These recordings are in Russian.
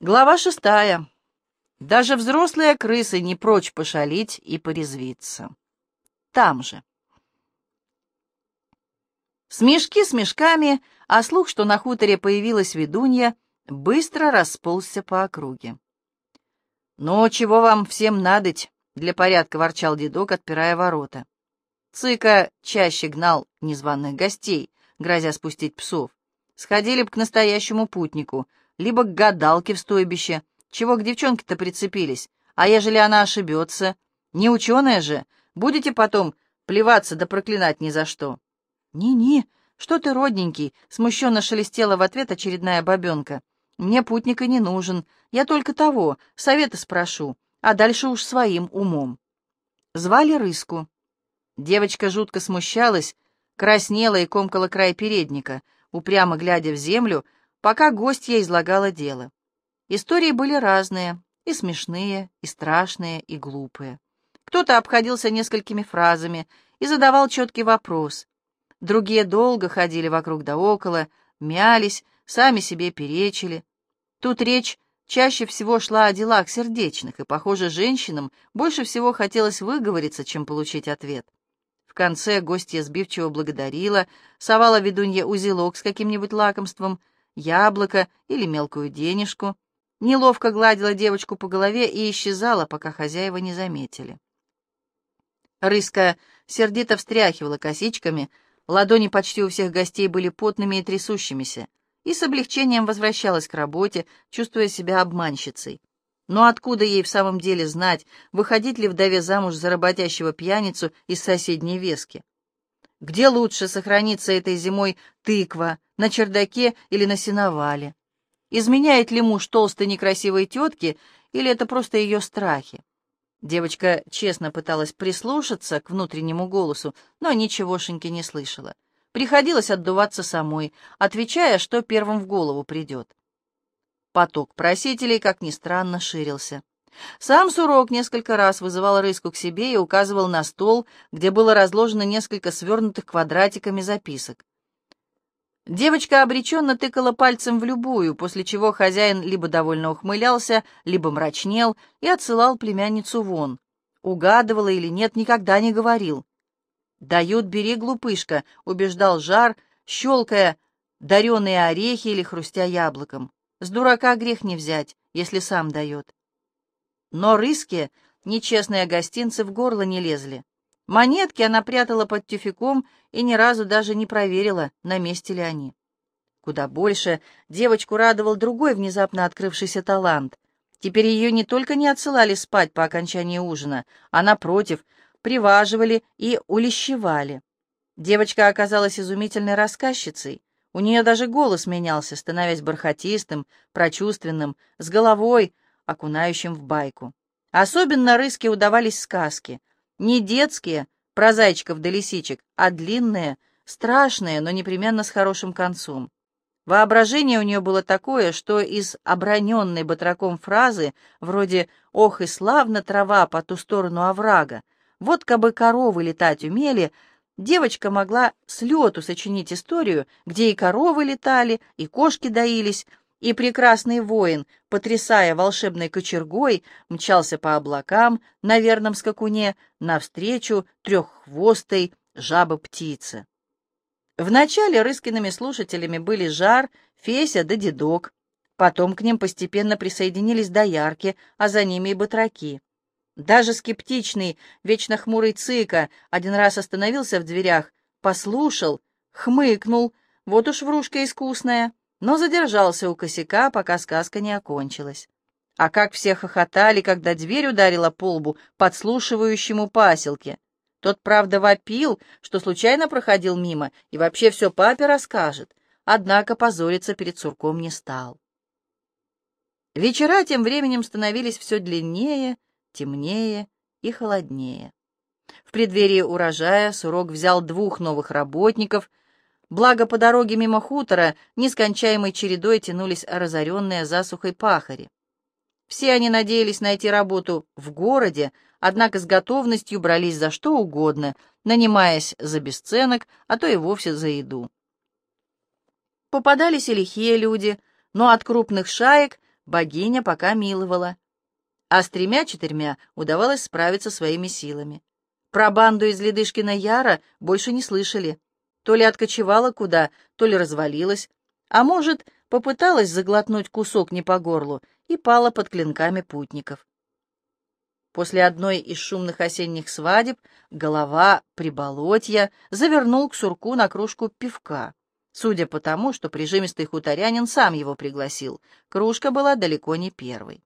Глава шестая. Даже взрослые крысы не прочь пошалить и порезвиться. Там же. Смешки с мешками, а слух, что на хуторе появилась ведунья, быстро расползся по округе. «Ну, чего вам всем надоть?» — для порядка ворчал дедок, отпирая ворота. Цыка чаще гнал незваных гостей, грозя спустить псов. Сходили б к настоящему путнику — либо к гадалке в стойбище. Чего к девчонке-то прицепились? А ежели она ошибется? Не ученая же. Будете потом плеваться да проклинать ни за что. «Не-не, что ты, родненький?» — смущенно шелестела в ответ очередная бабенка. «Мне путника не нужен. Я только того, совета спрошу, а дальше уж своим умом». Звали Рыску. Девочка жутко смущалась, краснела и комкала край передника, упрямо глядя в землю, пока гостья излагала дело. Истории были разные, и смешные, и страшные, и глупые. Кто-то обходился несколькими фразами и задавал четкий вопрос. Другие долго ходили вокруг да около, мялись, сами себе перечили. Тут речь чаще всего шла о делах сердечных, и, похоже, женщинам больше всего хотелось выговориться, чем получить ответ. В конце гостья сбивчиво благодарила, совала ведунье узелок с каким-нибудь лакомством — яблоко или мелкую денежку, неловко гладила девочку по голове и исчезала, пока хозяева не заметили. Рыска сердито встряхивала косичками, ладони почти у всех гостей были потными и трясущимися, и с облегчением возвращалась к работе, чувствуя себя обманщицей. Но откуда ей в самом деле знать, выходить ли вдове замуж за работящего пьяницу из соседней вески? Где лучше сохранится этой зимой тыква, на чердаке или на сеновале? Изменяет ли муж толстой некрасивой тетки, или это просто ее страхи? Девочка честно пыталась прислушаться к внутреннему голосу, но ничегошеньки не слышала. Приходилось отдуваться самой, отвечая, что первым в голову придет. Поток просителей, как ни странно, ширился. Сам Сурок несколько раз вызывал рыску к себе и указывал на стол, где было разложено несколько свернутых квадратиками записок. Девочка обреченно тыкала пальцем в любую, после чего хозяин либо довольно ухмылялся, либо мрачнел и отсылал племянницу вон. Угадывала или нет, никогда не говорил. «Дают, бери, глупышка», — убеждал жар, щелкая дареные орехи или хрустя яблоком. «С дурака грех не взять, если сам дает». Но рыски, нечестные гостинцы, в горло не лезли. Монетки она прятала под тюфяком и ни разу даже не проверила, на месте ли они. Куда больше девочку радовал другой внезапно открывшийся талант. Теперь ее не только не отсылали спать по окончании ужина, а, напротив, приваживали и улещевали. Девочка оказалась изумительной рассказчицей. У нее даже голос менялся, становясь бархатистым, прочувственным, с головой, окунающим в байку. Особенно рыске удавались сказки. Не детские, про зайчиков да лисичек, а длинные, страшные, но непременно с хорошим концом. Воображение у нее было такое, что из оброненной батраком фразы, вроде «Ох и славно трава по ту сторону оврага», «Вот кабы коровы летать умели», девочка могла с лету сочинить историю, где и коровы летали, и кошки доились, и прекрасный воин, потрясая волшебной кочергой, мчался по облакам на верном скакуне навстречу треххвостой жабы-птице. Вначале Рыскиными слушателями были Жар, Феся да Дедок. Потом к ним постепенно присоединились доярки, а за ними и батраки. Даже скептичный, вечно хмурый Цыка один раз остановился в дверях, послушал, хмыкнул, вот уж врушка искусная но задержался у косяка, пока сказка не окончилась. А как все хохотали, когда дверь ударила по лбу подслушивающему паселке. Тот, правда, вопил, что случайно проходил мимо и вообще все папе расскажет, однако позориться перед сурком не стал. Вечера тем временем становились все длиннее, темнее и холоднее. В преддверии урожая Сурок взял двух новых работников — Благо, по дороге мимо хутора нескончаемой чередой тянулись разоренные засухой пахари. Все они надеялись найти работу в городе, однако с готовностью брались за что угодно, нанимаясь за бесценок, а то и вовсе за еду. Попадались и лихие люди, но от крупных шаек богиня пока миловала, а с тремя-четырьмя удавалось справиться своими силами. Про банду из Ледышкина Яра больше не слышали. То ли откочевала куда, то ли развалилась, а может, попыталась заглотнуть кусок не по горлу и пала под клинками путников. После одной из шумных осенних свадеб голова приболотья завернул к сурку на кружку пивка. Судя по тому, что прижимистый хуторянин сам его пригласил, кружка была далеко не первой.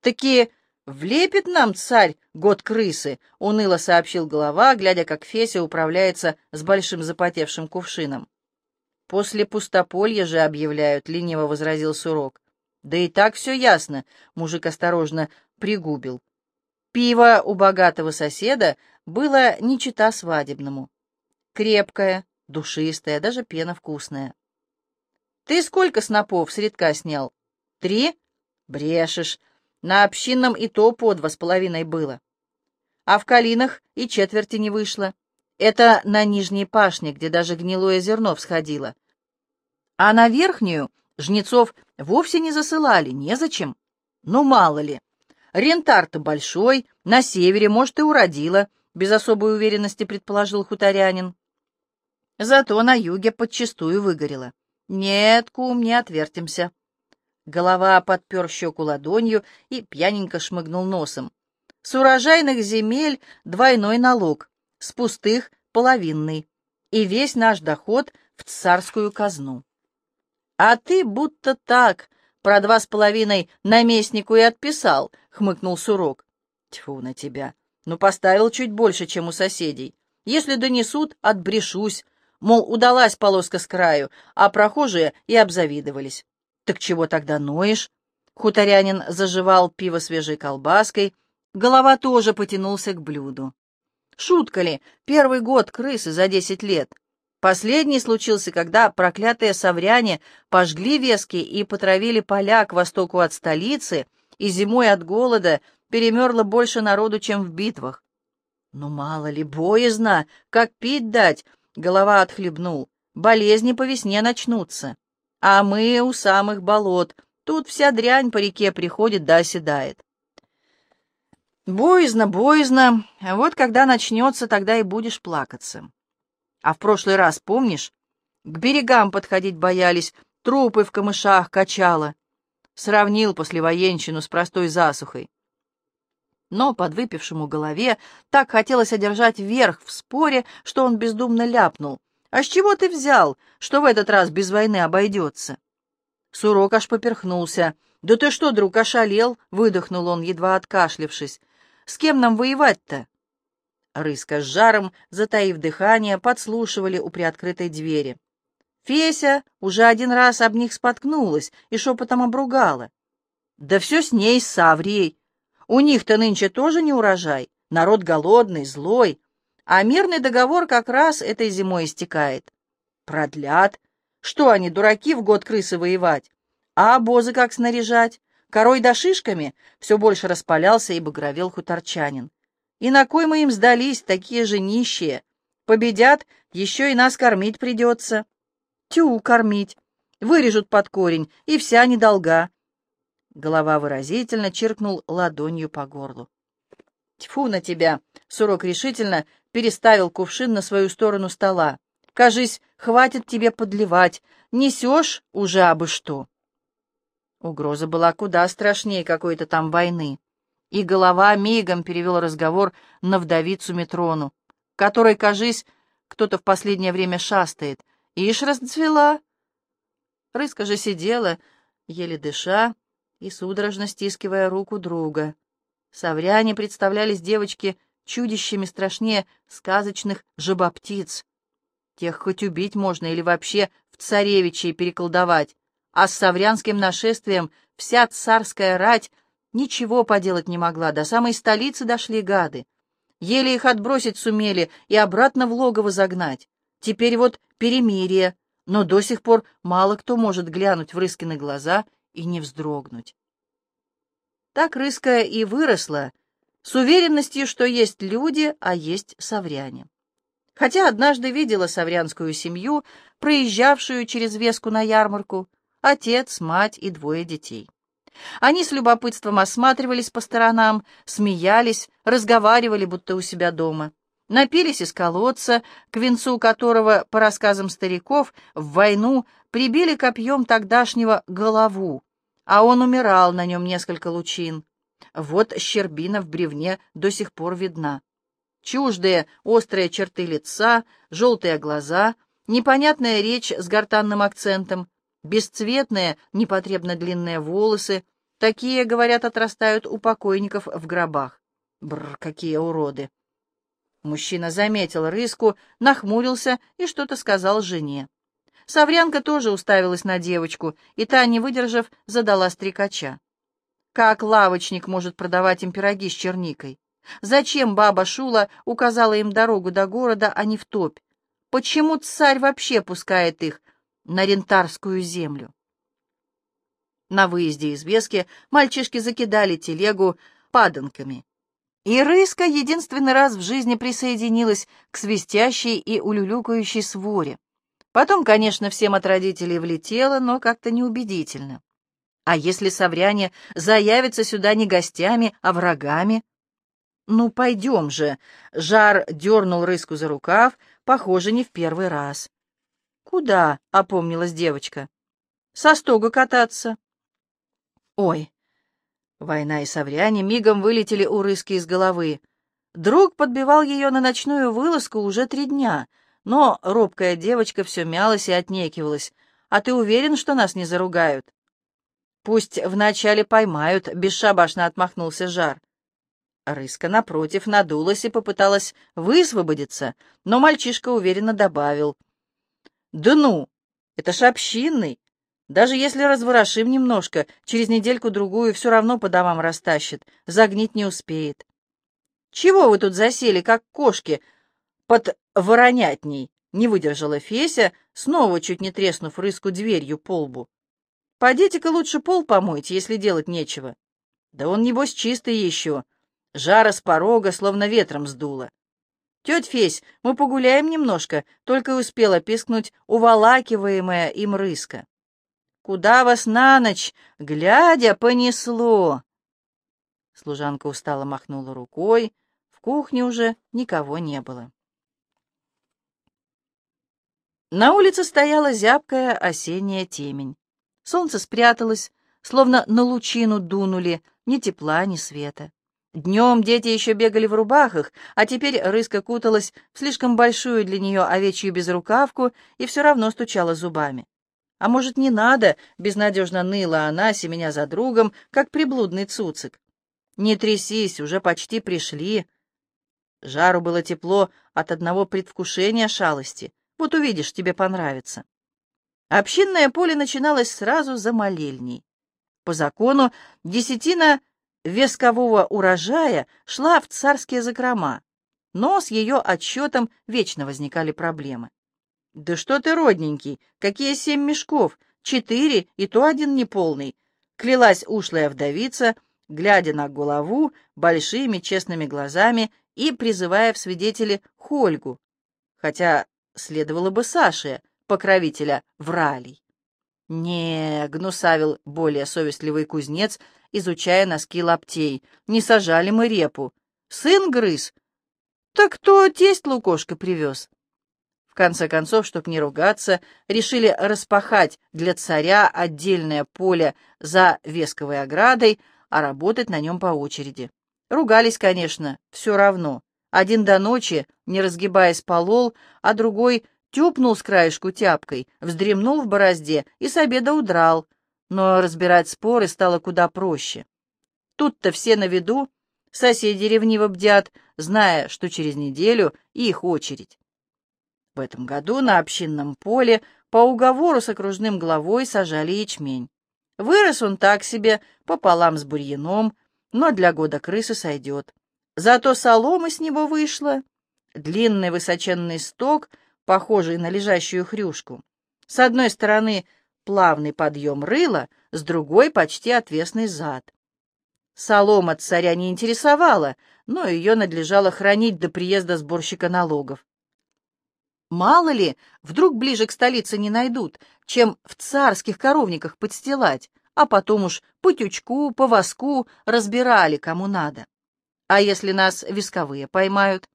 «Таки влепит нам царь год крысы», — уныло сообщил голова, глядя, как Феся управляется с большим запотевшим кувшином. «После пустополья же объявляют», — лениво возразил Сурок. «Да и так все ясно», — мужик осторожно пригубил. Пиво у богатого соседа было не чита свадебному. Крепкое, душистое, даже пена вкусная. «Ты сколько снопов с редка снял? Три? Брешешь. На общинном и то по два с половиной было. А в калинах и четверти не вышло. Это на нижней пашне, где даже гнилое зерно всходило. А на верхнюю жнецов вовсе не засылали, незачем. Ну, мало ли. Рентар-то большой, на севере, может, и уродила, без особой уверенности предположил хуторянин. Зато на юге подчистую выгорело. Нет, кум, не отвертимся. Голова подпер щеку ладонью и пьяненько шмыгнул носом. С урожайных земель двойной налог, с пустых — половинный, и весь наш доход в царскую казну. А ты будто так, про два с половиной наместнику и отписал, — хмыкнул Сурок. Тьфу на тебя. Ну, поставил чуть больше, чем у соседей. Если донесут, отбрешусь. Мол, удалась полоска с краю, а прохожие и обзавидовались. Так чего тогда ноешь? Хуторянин заживал пиво свежей колбаской, голова тоже потянулся к блюду. Шутка ли, первый год крысы за десять лет. Последний случился, когда проклятые савряне пожгли вески и потравили поля к востоку от столицы, и зимой от голода перемерло больше народу, чем в битвах. Ну, мало ли, боязно, как пить дать, голова отхлебнул, болезни по весне начнутся. А мы у самых болот, тут вся дрянь по реке приходит да оседает. Боязно, боязно, вот когда начнется, тогда и будешь плакаться. А в прошлый раз, помнишь, к берегам подходить боялись, трупы в камышах качало. Сравнил послевоенщину с простой засухой. Но подвыпившему голове так хотелось одержать верх в споре, что он бездумно ляпнул. «А с чего ты взял, что в этот раз без войны обойдется?» Сурок аж поперхнулся. «Да ты что, друг, ошалел?» — выдохнул он, едва откашлившись. «С кем нам воевать-то?» Рыска с жаром, затаив дыхание, подслушивали у приоткрытой двери. Феся уже один раз об них споткнулась и шепотом обругала. «Да все с ней, с Саврией. У них-то нынче тоже не урожай, народ голодный, злой, а мирный договор как раз этой зимой истекает. Продлят. Что они, дураки, в год крысы воевать? А обозы как снаряжать? Корой да шишками?» Все больше распалялся и багровел хуторчанин. И на кой мы им сдались, такие же нищие? Победят, еще и нас кормить придется. Тю, кормить. Вырежут под корень, и вся недолга. Голова выразительно чиркнул ладонью по горлу. Тьфу на тебя! Сурок решительно переставил кувшин на свою сторону стола. Кажись, хватит тебе подливать. Несешь уже абы что. Угроза была куда страшнее какой-то там войны и голова мигом перевел разговор на вдовицу Метрону, которой, кажись, кто-то в последнее время шастает. Ишь расцвела. Рыска же сидела, еле дыша и судорожно стискивая руку друга. Савряне представлялись девочке чудищами страшнее сказочных жабоптиц. Тех хоть убить можно или вообще в царевичей переколдовать, а с саврянским нашествием вся царская рать Ничего поделать не могла, до самой столицы дошли гады. Еле их отбросить сумели и обратно в логово загнать. Теперь вот перемирие, но до сих пор мало кто может глянуть в Рыскины глаза и не вздрогнуть. Так Рыска и выросла, с уверенностью, что есть люди, а есть савряне. Хотя однажды видела саврянскую семью, проезжавшую через Веску на ярмарку, отец, мать и двое детей. Они с любопытством осматривались по сторонам, смеялись, разговаривали, будто у себя дома. Напились из колодца, к венцу которого, по рассказам стариков, в войну прибили копьем тогдашнего голову, а он умирал на нем несколько лучин. Вот щербина в бревне до сих пор видна. Чуждые острые черты лица, желтые глаза, непонятная речь с гортанным акцентом, бесцветные, непотребно длинные волосы, такие, говорят, отрастают у покойников в гробах. Бррр, какие уроды! Мужчина заметил рыску, нахмурился и что-то сказал жене. Саврянка тоже уставилась на девочку, и та, не выдержав, задала стрекача. Как лавочник может продавать им пироги с черникой? Зачем баба Шула указала им дорогу до города, а не в топь? Почему царь вообще пускает их на рентарскую землю? На выезде из Вески мальчишки закидали телегу паданками. И Рыска единственный раз в жизни присоединилась к свистящей и улюлюкающей своре. Потом, конечно, всем от родителей влетело, но как-то неубедительно. А если совряне заявятся сюда не гостями, а врагами? «Ну, пойдем же!» — Жар дернул рыску за рукав, похоже, не в первый раз. «Куда?» — опомнилась девочка. «Со стога кататься». «Ой!» Война и совряне мигом вылетели у рыски из головы. Друг подбивал ее на ночную вылазку уже три дня, но робкая девочка все мялась и отнекивалась. «А ты уверен, что нас не заругают?» «Пусть вначале поймают», — бесшабашно отмахнулся Жар. Рыска, напротив, надулась и попыталась высвободиться, но мальчишка уверенно добавил. «Да ну! Это ж общинный! Даже если разворошим немножко, через недельку-другую все равно по домам растащит, загнить не успеет. Чего вы тут засели, как кошки, под воронятней?» — не выдержала Феся, снова чуть не треснув рыску дверью по лбу. «Пойдите-ка лучше пол помойте, если делать нечего. Да он, небось, чистый еще, Жара с порога словно ветром сдуло. «Тетя Фесь, мы погуляем немножко», — только успела пискнуть уволакиваемая им рыска. «Куда вас на ночь, глядя, понесло?» Служанка устало махнула рукой, в кухне уже никого не было. На улице стояла зябкая осенняя темень. Солнце спряталось, словно на лучину дунули, ни тепла, ни света. Днем дети еще бегали в рубахах, а теперь рыска куталась в слишком большую для нее овечью безрукавку и все равно стучала зубами. А может, не надо, безнадежно ныла она, семеня за другом, как приблудный цуцик. Не трясись, уже почти пришли. Жару было тепло от одного предвкушения шалости. Вот увидишь, тебе понравится. Общинное поле начиналось сразу за молельней. По закону десятина вескового урожая шла в царские закрома, но с ее отчетом вечно возникали проблемы. «Да что ты, родненький, какие семь мешков? Четыре, и то один неполный!» — клялась ушлая вдовица, глядя на голову большими честными глазами и призывая в свидетели Хольгу, хотя следовало бы Саше, покровителя вралей. «Не», — гнусавил более совестливый кузнец, изучая носки лаптей. «Не сажали мы репу. Сын грыз. Так кто тесть лукошка привез?» В конце концов, чтоб не ругаться, решили распахать для царя отдельное поле за весковой оградой, а работать на нем по очереди. Ругались, конечно, все равно. Один до ночи, не разгибаясь, полол, а другой тюпнул с краешку тяпкой, вздремнул в борозде и с обеда удрал, но разбирать споры стало куда проще. Тут-то все на виду, соседи ревниво бдят, зная, что через неделю их очередь. В этом году на общинном поле по уговору с окружным главой сажали ячмень. Вырос он так себе, пополам с бурьяном, но для года крысы сойдет. Зато солома с него вышла, длинный высоченный сток, похожий на лежащую хрюшку. С одной стороны плавный подъем рыла, с другой — почти отвесный зад. Солома царя не интересовала, но ее надлежало хранить до приезда сборщика налогов. Мало ли, вдруг ближе к столице не найдут, чем в царских коровниках подстилать, а потом уж по тючку, по воску разбирали, кому надо. А если нас висковые поймают?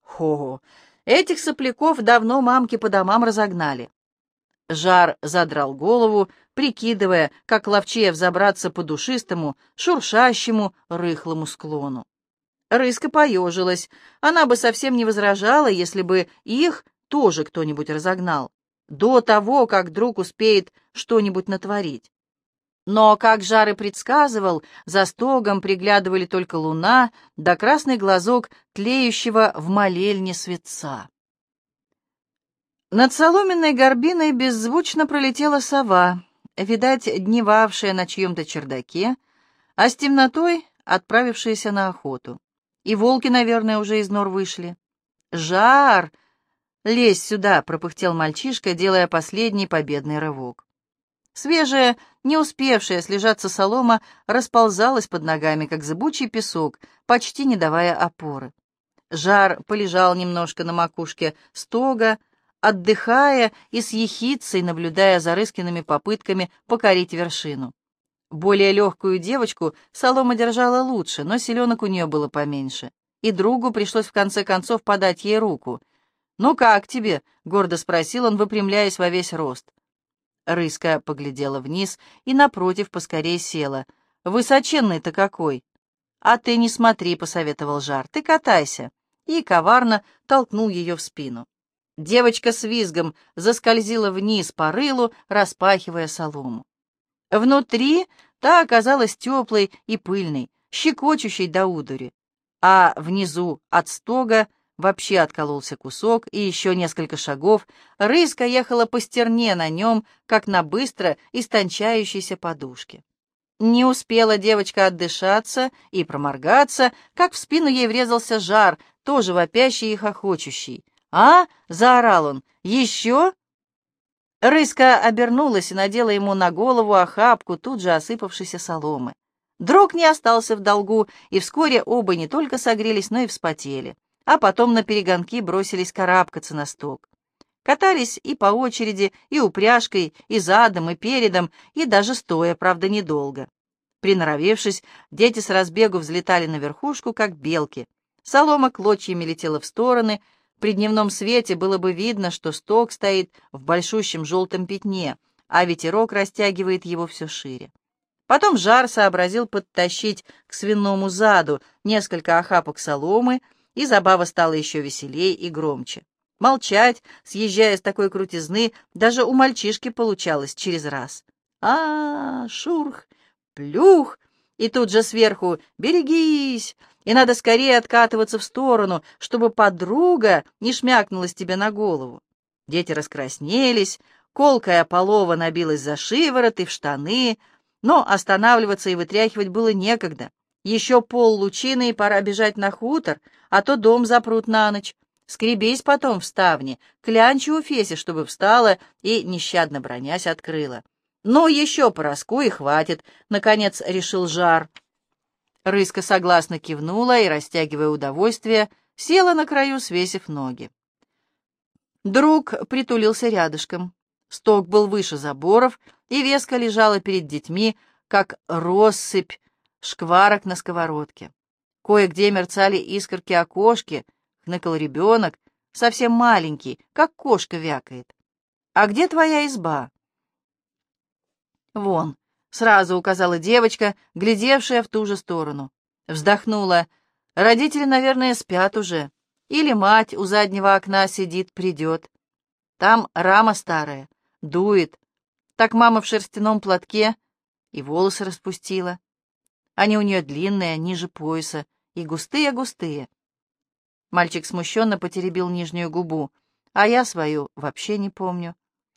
Хо, этих сопляков давно мамки по домам разогнали. Жар задрал голову, прикидывая, как ловчее взобраться по душистому, шуршащему, рыхлому склону. Рыска поежилась. Она бы совсем не возражала, если бы их тоже кто-нибудь разогнал, до того, как друг успеет что-нибудь натворить. Но, как Жар и предсказывал, за стогом приглядывали только луна да красный глазок тлеющего в молельне светца. Над соломенной горбиной беззвучно пролетела сова, видать, дневавшая на чьем-то чердаке, а с темнотой отправившаяся на охоту. И волки, наверное, уже из нор вышли. «Жар! Лезь сюда!» — пропыхтел мальчишка, делая последний победный рывок. Свежая, не успевшая слежаться солома, расползалась под ногами, как зыбучий песок, почти не давая опоры. Жар полежал немножко на макушке стога, отдыхая и с ехицей наблюдая за Рыскиными попытками покорить вершину. Более легкую девочку солома держала лучше, но селенок у нее было поменьше, и другу пришлось в конце концов подать ей руку. «Ну как тебе?» — гордо спросил он, выпрямляясь во весь рост. Рыска поглядела вниз и напротив поскорей села. «Высоченный-то какой!» «А ты не смотри», — посоветовал Жар, — «ты катайся». И коварно толкнул ее в спину. Девочка с визгом заскользила вниз по рылу, распахивая солому. Внутри та оказалась теплой и пыльной, щекочущей до удури, а внизу от стога вообще откололся кусок, и еще несколько шагов рыска ехала по стерне на нем, как на быстро истончающейся подушке. Не успела девочка отдышаться и проморгаться, как в спину ей врезался жар, тоже вопящий и хохочущий. «А?» — заорал он. «Еще?» Рыска обернулась и надела ему на голову охапку тут же осыпавшейся соломы. Друг не остался в долгу, и вскоре оба не только согрелись, но и вспотели, а потом на перегонки бросились карабкаться на сток. Катались и по очереди, и упряжкой, и задом, и передом, и даже стоя, правда, недолго. Приноровившись, дети с разбегу взлетали на верхушку, как белки. Солома клочьями летела в стороны, при дневном свете было бы видно, что сток стоит в большущем желтом пятне, а ветерок растягивает его все шире. Потом жар сообразил подтащить к свиному заду несколько охапок соломы, и забава стала еще веселее и громче. Молчать, съезжая с такой крутизны, даже у мальчишки получалось через раз. а, -а, -а шурх, плюх, и тут же сверху «берегись!» и надо скорее откатываться в сторону, чтобы подруга не шмякнулась тебе на голову. Дети раскраснелись, колкая полова набилась за шиворот и в штаны, но останавливаться и вытряхивать было некогда. Еще пол лучины, и пора бежать на хутор, а то дом запрут на ночь. Скребись потом в ставне, клянчи у Феси, чтобы встала и, нещадно бронясь, открыла. «Ну, еще пороску и хватит», — наконец решил Жар. Рыска согласно кивнула и, растягивая удовольствие, села на краю, свесив ноги. Друг притулился рядышком. Сток был выше заборов, и веска лежала перед детьми, как россыпь шкварок на сковородке. Кое-где мерцали искорки окошки, хныкал ребенок, совсем маленький, как кошка вякает. «А где твоя изба?» «Вон», — сразу указала девочка, глядевшая в ту же сторону. Вздохнула. «Родители, наверное, спят уже. Или мать у заднего окна сидит, придет. Там рама старая, дует. Так мама в шерстяном платке и волосы распустила. Они у нее длинные, ниже пояса, и густые-густые. Мальчик смущенно потеребил нижнюю губу, а я свою вообще не помню.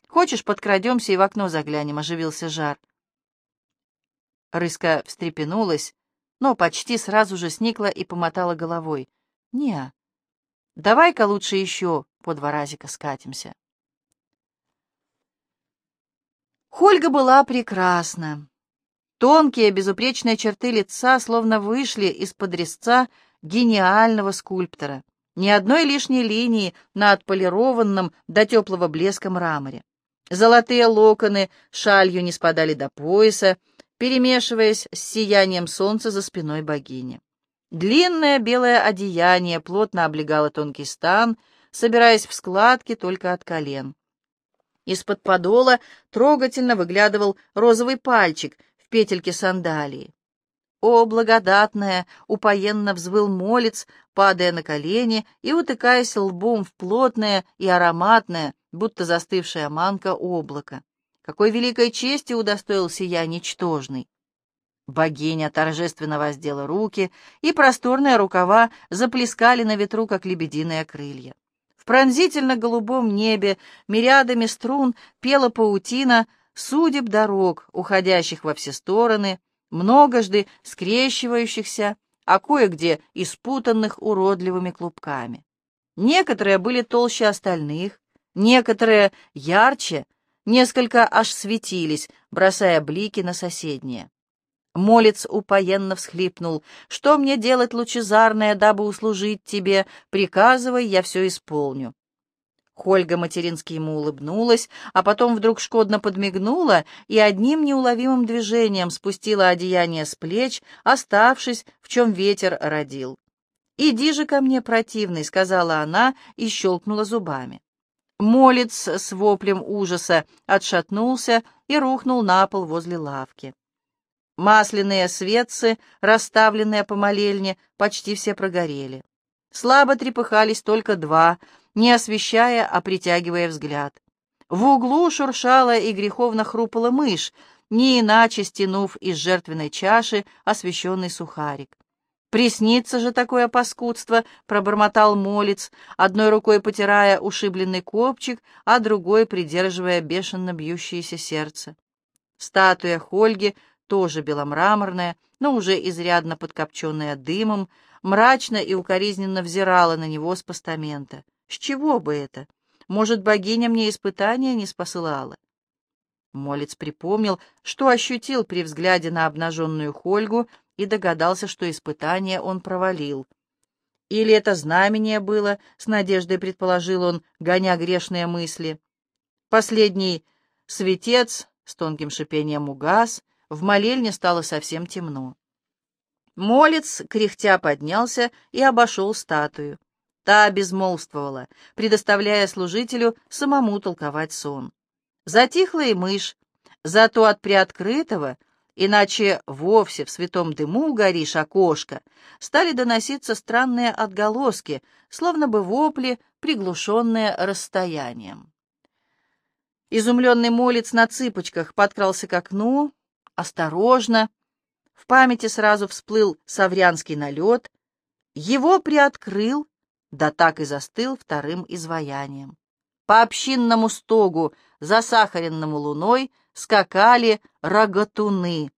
Хочешь, подкрадемся и в окно заглянем?» — оживился Жар. Рыска встрепенулась, но почти сразу же сникла и помотала головой. «Не, давай-ка лучше еще по два разика скатимся». Хольга была прекрасна. Тонкие, безупречные черты лица словно вышли из-под резца гениального скульптора. Ни одной лишней линии на отполированном до теплого блеска мраморе. Золотые локоны шалью не спадали до пояса, перемешиваясь с сиянием солнца за спиной богини. Длинное белое одеяние плотно облегало тонкий стан, собираясь в складки только от колен. Из-под подола трогательно выглядывал розовый пальчик в петельке сандалии. О, благодатная! упоенно взвыл молец, падая на колени и утыкаясь лбом в плотное и ароматное, будто застывшая манка облака. Какой великой чести удостоился я, ничтожный! Богиня торжественно воздела руки, и просторные рукава заплескали на ветру, как лебединые крылья. В пронзительно-голубом небе мириадами струн пела паутина судеб дорог, уходящих во все стороны, многожды скрещивающихся, а кое-где испутанных уродливыми клубками. Некоторые были толще остальных, некоторые ярче, несколько аж светились, бросая блики на соседние. Молец упоенно всхлипнул. «Что мне делать, лучезарное, дабы услужить тебе? Приказывай, я все исполню». Хольга матерински ему улыбнулась, а потом вдруг шкодно подмигнула и одним неуловимым движением спустила одеяние с плеч, оставшись, в чем ветер родил. «Иди же ко мне, противный», — сказала она и щелкнула зубами. Молец с воплем ужаса отшатнулся и рухнул на пол возле лавки. Масляные светцы, расставленные по молельне, почти все прогорели. Слабо трепыхались только два, не освещая, а притягивая взгляд. В углу шуршала и греховно хрупала мышь, не иначе стянув из жертвенной чаши освещенный сухарик. «Приснится же такое паскудство!» — пробормотал молец, одной рукой потирая ушибленный копчик, а другой придерживая бешено бьющееся сердце. Статуя Хольги тоже беломраморная, но уже изрядно подкопченная дымом, мрачно и укоризненно взирала на него с постамента. С чего бы это? Может, богиня мне испытания не спосылала? Молец припомнил, что ощутил при взгляде на обнаженную Хольгу и догадался, что испытание он провалил. Или это знамение было, с надеждой предположил он, гоня грешные мысли. Последний светец с тонким шипением угас, в молельне стало совсем темно. Молец, кряхтя, поднялся и обошел статую. Та безмолвствовала, предоставляя служителю самому толковать сон. Затихла и мышь, зато от приоткрытого, иначе вовсе в святом дыму горишь окошко, стали доноситься странные отголоски, словно бы вопли, приглушенные расстоянием. Изумленный молец на цыпочках подкрался к окну, осторожно. В памяти сразу всплыл саврянский налет. Его приоткрыл, да так и застыл вторым изваянием. По общинному стогу, засахаренному луной, скакали рогатуны.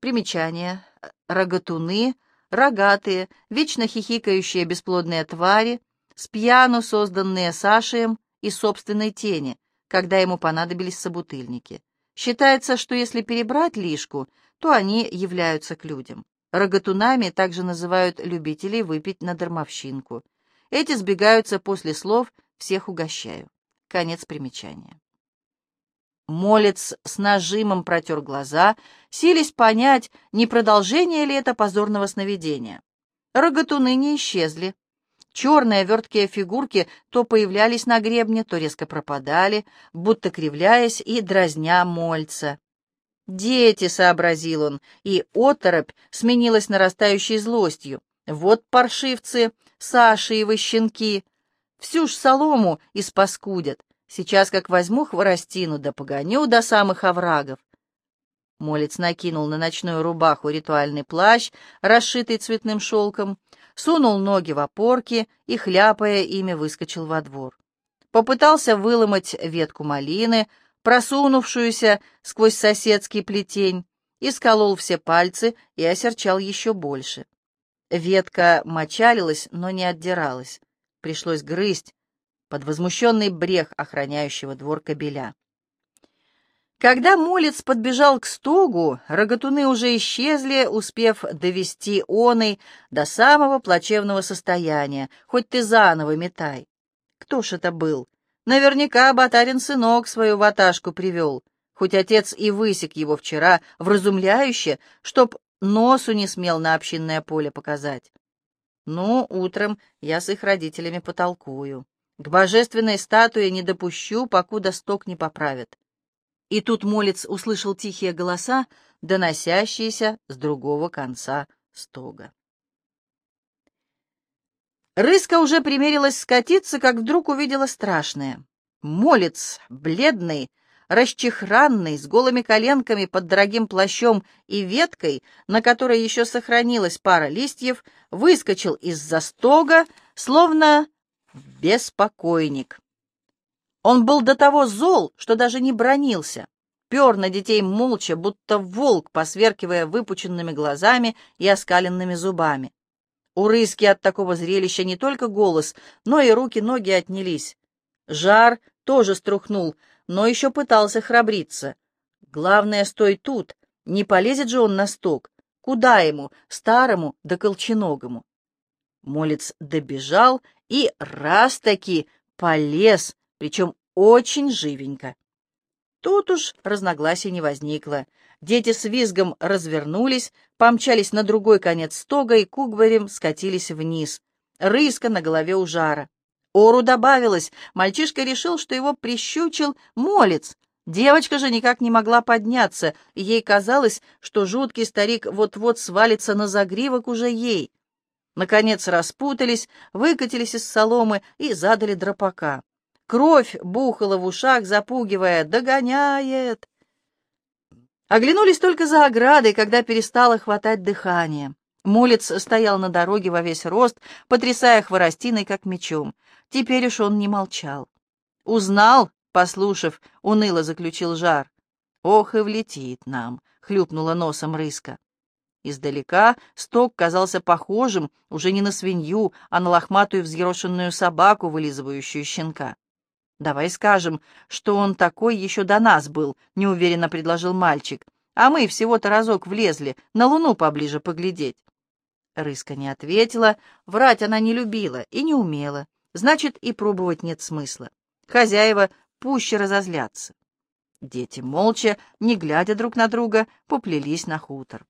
Примечание. Рогатуны — рогатые, вечно хихикающие бесплодные твари, с пьяну созданные Сашием из собственной тени, когда ему понадобились собутыльники. Считается, что если перебрать лишку, то они являются к людям. Рогатунами также называют любителей выпить на дармовщинку. Эти сбегаются после слов «всех угощаю». Конец примечания. Молец с нажимом протер глаза, сились понять, не продолжение ли это позорного сновидения. Рогатуны не исчезли. Черные верткие фигурки то появлялись на гребне, то резко пропадали, будто кривляясь и дразня мольца. «Дети», — сообразил он, и оторопь сменилась нарастающей злостью. «Вот паршивцы, Сашиевы щенки, всю ж солому испаскудят. Сейчас как возьму хворостину да погоню до самых оврагов». Молец накинул на ночную рубаху ритуальный плащ, расшитый цветным шелком, сунул ноги в опорки и, хляпая ими, выскочил во двор. Попытался выломать ветку малины, просунувшуюся сквозь соседский плетень, и сколол все пальцы и осерчал еще больше. Ветка мочалилась, но не отдиралась. Пришлось грызть под возмущенный брех охраняющего двор кобеля. Когда молец подбежал к стогу, рогатуны уже исчезли, успев довести оной до самого плачевного состояния, хоть ты заново метай. Кто ж это был? Наверняка Батарин сынок свою ваташку привел. хоть отец и высек его вчера вразумляюще, чтоб носу не смел на общинное поле показать. Ну, утром я с их родителями потолкую. К божественной статуе не допущу, покуда сток не поправят. И тут молец услышал тихие голоса, доносящиеся с другого конца стога. Рыска уже примерилась скатиться, как вдруг увидела страшное. Молец, бледный, расчехранный, с голыми коленками под дорогим плащом и веткой, на которой еще сохранилась пара листьев, выскочил из-за стога, словно беспокойник. Он был до того зол, что даже не бронился, пер на детей молча, будто волк, посверкивая выпученными глазами и оскаленными зубами. У Рыски от такого зрелища не только голос, но и руки-ноги отнялись. Жар тоже струхнул, но еще пытался храбриться. Главное, стой тут, не полезет же он на сток. Куда ему, старому да колченогому? Молец добежал и раз-таки полез, причем очень живенько. Тут уж разногласий не возникло. Дети с визгом развернулись, помчались на другой конец стога и кугварем скатились вниз. Рыска на голове у жара. Ору добавилось. Мальчишка решил, что его прищучил молец. Девочка же никак не могла подняться, ей казалось, что жуткий старик вот-вот свалится на загривок уже ей. Наконец распутались, выкатились из соломы и задали дропака. Кровь бухала в ушах, запугивая «Догоняет!». Оглянулись только за оградой, когда перестало хватать дыхание. Молец стоял на дороге во весь рост, потрясая хворостиной, как мечом. Теперь уж он не молчал. «Узнал?» — послушав, уныло заключил жар. «Ох и влетит нам!» — хлюпнула носом рыска. Издалека сток казался похожим уже не на свинью, а на лохматую взъерошенную собаку, вылизывающую щенка. «Давай скажем, что он такой еще до нас был», — неуверенно предложил мальчик. «А мы всего-то разок влезли, на луну поближе поглядеть». Рыска не ответила, врать она не любила и не умела, значит, и пробовать нет смысла. Хозяева пуще разозлятся. Дети молча, не глядя друг на друга, поплелись на хутор.